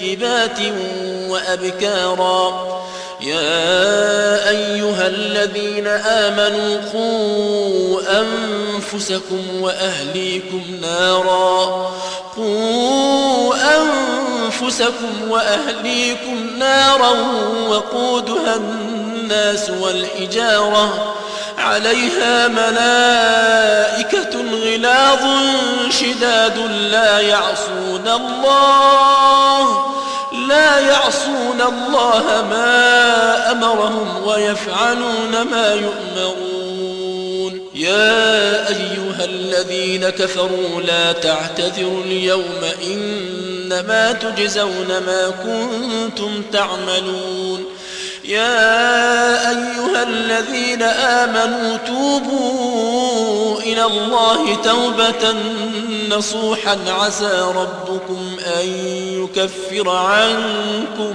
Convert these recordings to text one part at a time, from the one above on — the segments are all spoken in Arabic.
ثيبات وأبكارا. يا أيها الذين آمنوا قوا أنفسكم وأهليكم نارا. قوا أنفسكم وأهليكم نارا وقودها الناس والحجارة. عليها ملائكة غلاظ شداد لا يعصون الله. الله ما أمرهم ويفعلون ما يؤمرون يا أيها الذين كفروا لا تعتذروا اليوم إنما تجزون ما كنتم تعملون يا أيها الذين آمنوا توبوا إلى الله توبة نصوحا عسى ربكم أن يكفر عنكم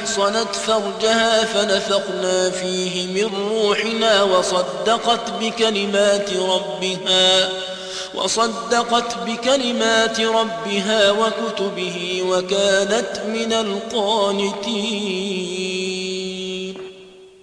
أحصنت فرجها فنفقنا فيه من روحنا وصدقت بكلمات ربها وصدقت بكلمات ربها وكتبه وكانت من القانتين.